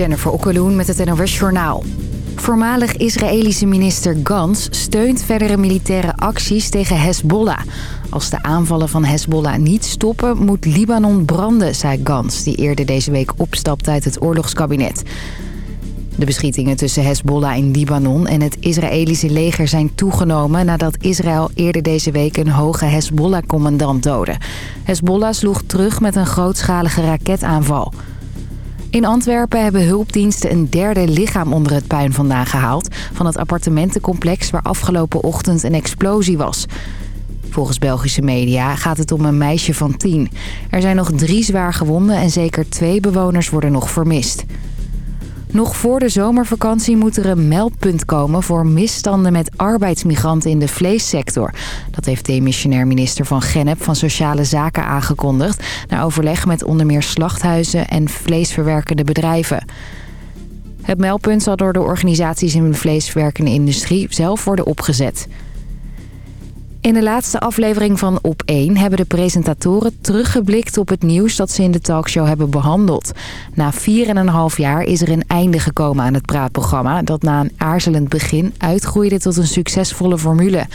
Jennifer Okkeloen met het NOS Journaal. Voormalig Israëlische minister Gans steunt verdere militaire acties tegen Hezbollah. Als de aanvallen van Hezbollah niet stoppen, moet Libanon branden, zei Gans... die eerder deze week opstapte uit het oorlogskabinet. De beschietingen tussen Hezbollah in Libanon en het Israëlische leger zijn toegenomen... nadat Israël eerder deze week een hoge Hezbollah-commandant doodde. Hezbollah sloeg terug met een grootschalige raketaanval... In Antwerpen hebben hulpdiensten een derde lichaam onder het puin vandaan gehaald... van het appartementencomplex waar afgelopen ochtend een explosie was. Volgens Belgische media gaat het om een meisje van tien. Er zijn nog drie zwaar gewonden en zeker twee bewoners worden nog vermist. Nog voor de zomervakantie moet er een meldpunt komen voor misstanden met arbeidsmigranten in de vleessector. Dat heeft demissionair minister van Gennep van Sociale Zaken aangekondigd... na overleg met onder meer slachthuizen en vleesverwerkende bedrijven. Het meldpunt zal door de organisaties in de vleesverwerkende industrie zelf worden opgezet. In de laatste aflevering van Op 1 hebben de presentatoren teruggeblikt op het nieuws dat ze in de talkshow hebben behandeld. Na 4,5 jaar is er een einde gekomen aan het praatprogramma dat na een aarzelend begin uitgroeide tot een succesvolle formule.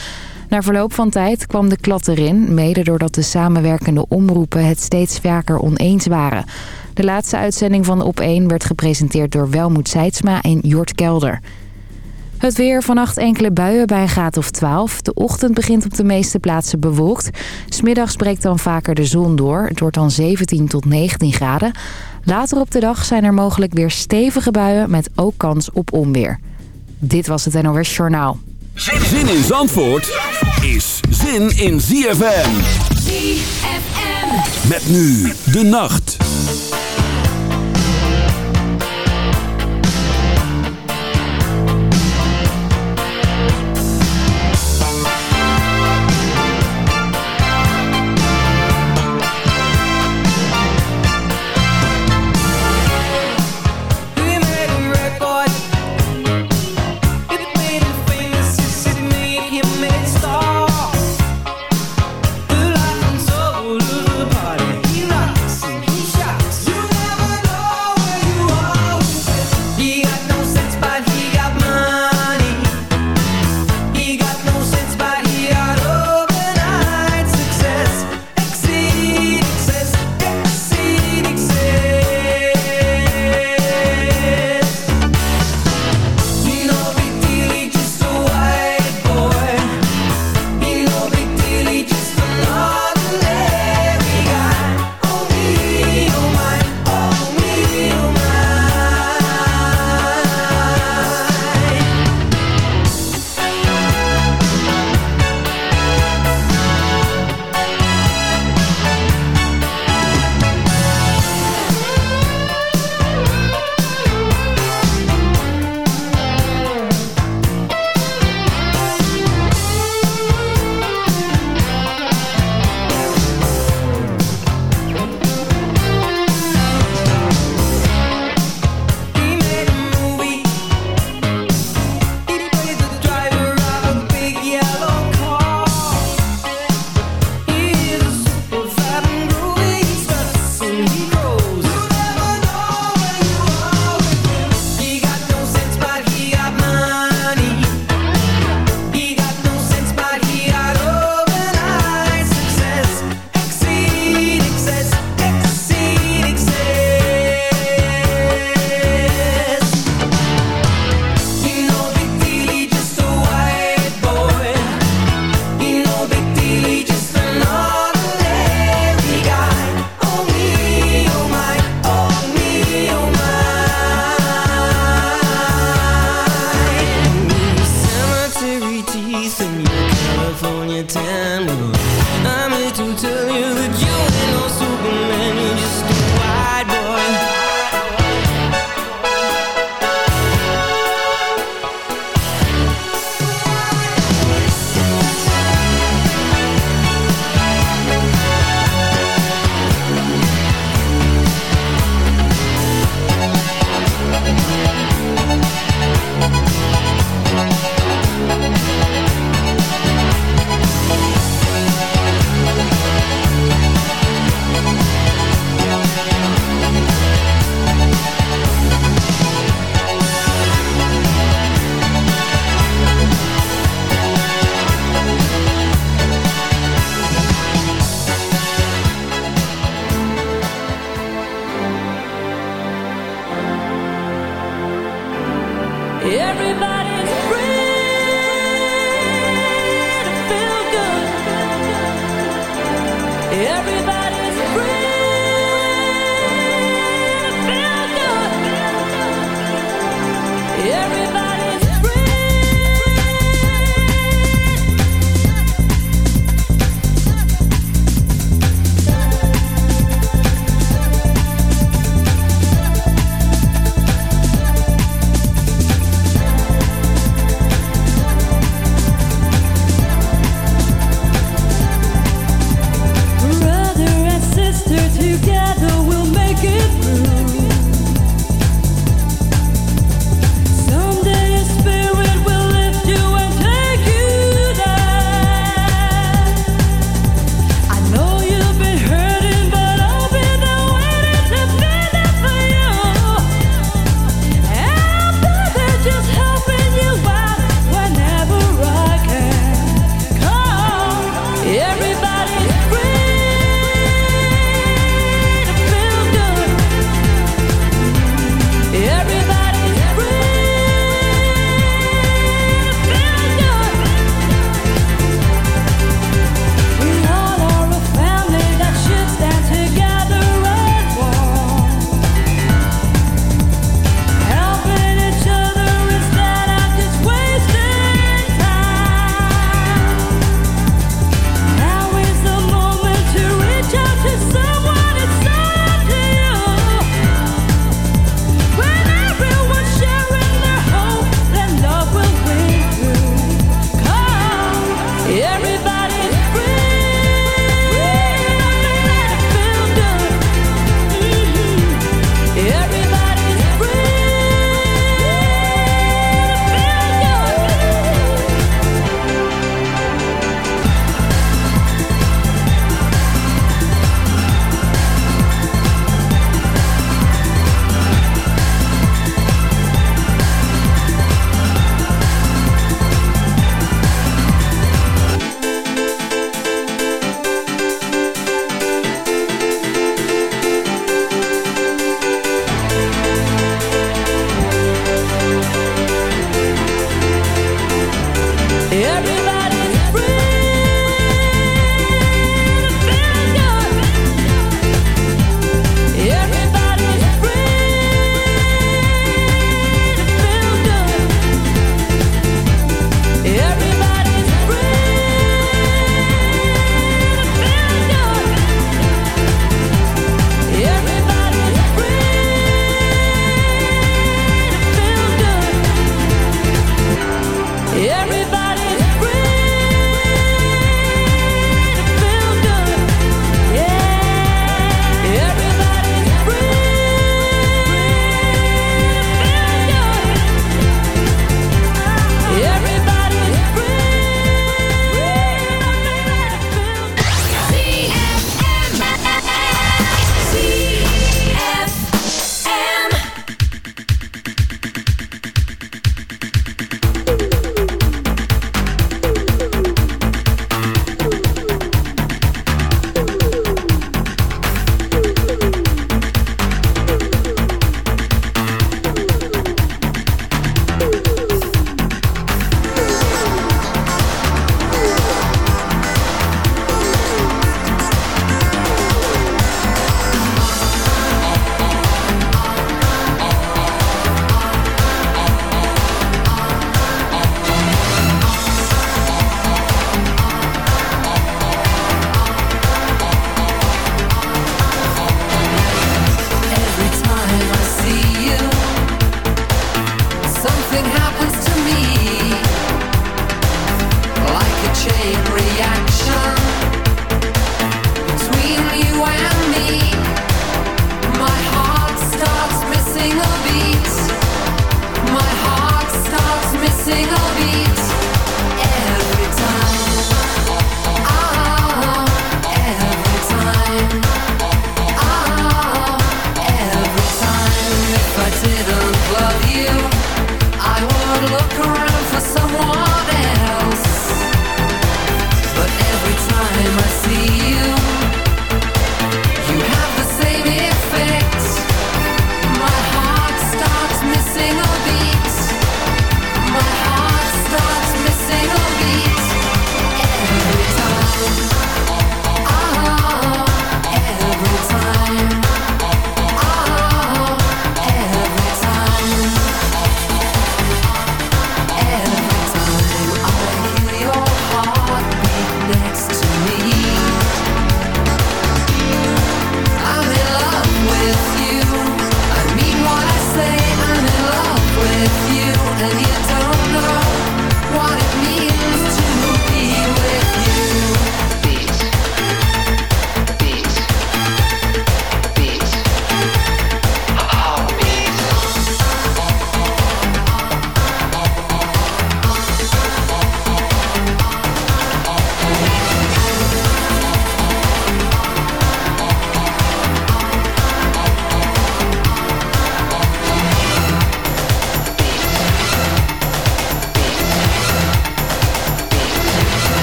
Na verloop van tijd kwam de klad erin, mede doordat de samenwerkende omroepen het steeds vaker oneens waren. De laatste uitzending van Op 1 werd gepresenteerd door Welmoed Seidsma en Jort Kelder. Het weer vannacht enkele buien bij een graad of 12. De ochtend begint op de meeste plaatsen bewolkt. Smiddags breekt dan vaker de zon door. Het wordt dan 17 tot 19 graden. Later op de dag zijn er mogelijk weer stevige buien met ook kans op onweer. Dit was het NOS Journaal. Zin in Zandvoort is zin in ZFM. ZFM. Met nu de nacht.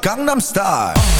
Gangnam Style.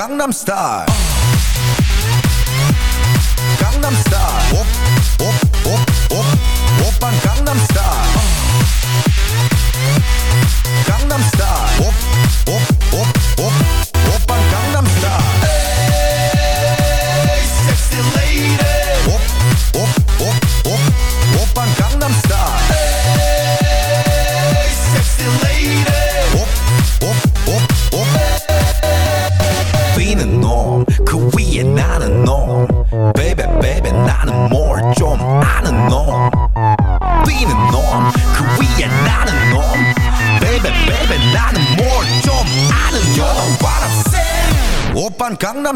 Gangnam Style.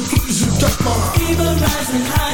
the breeze and got my rising high.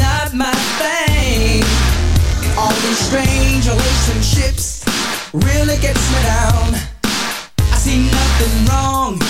Not my thing. All these strange relationships Really gets me down. I see nothing wrong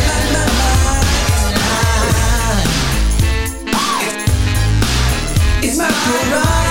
smile.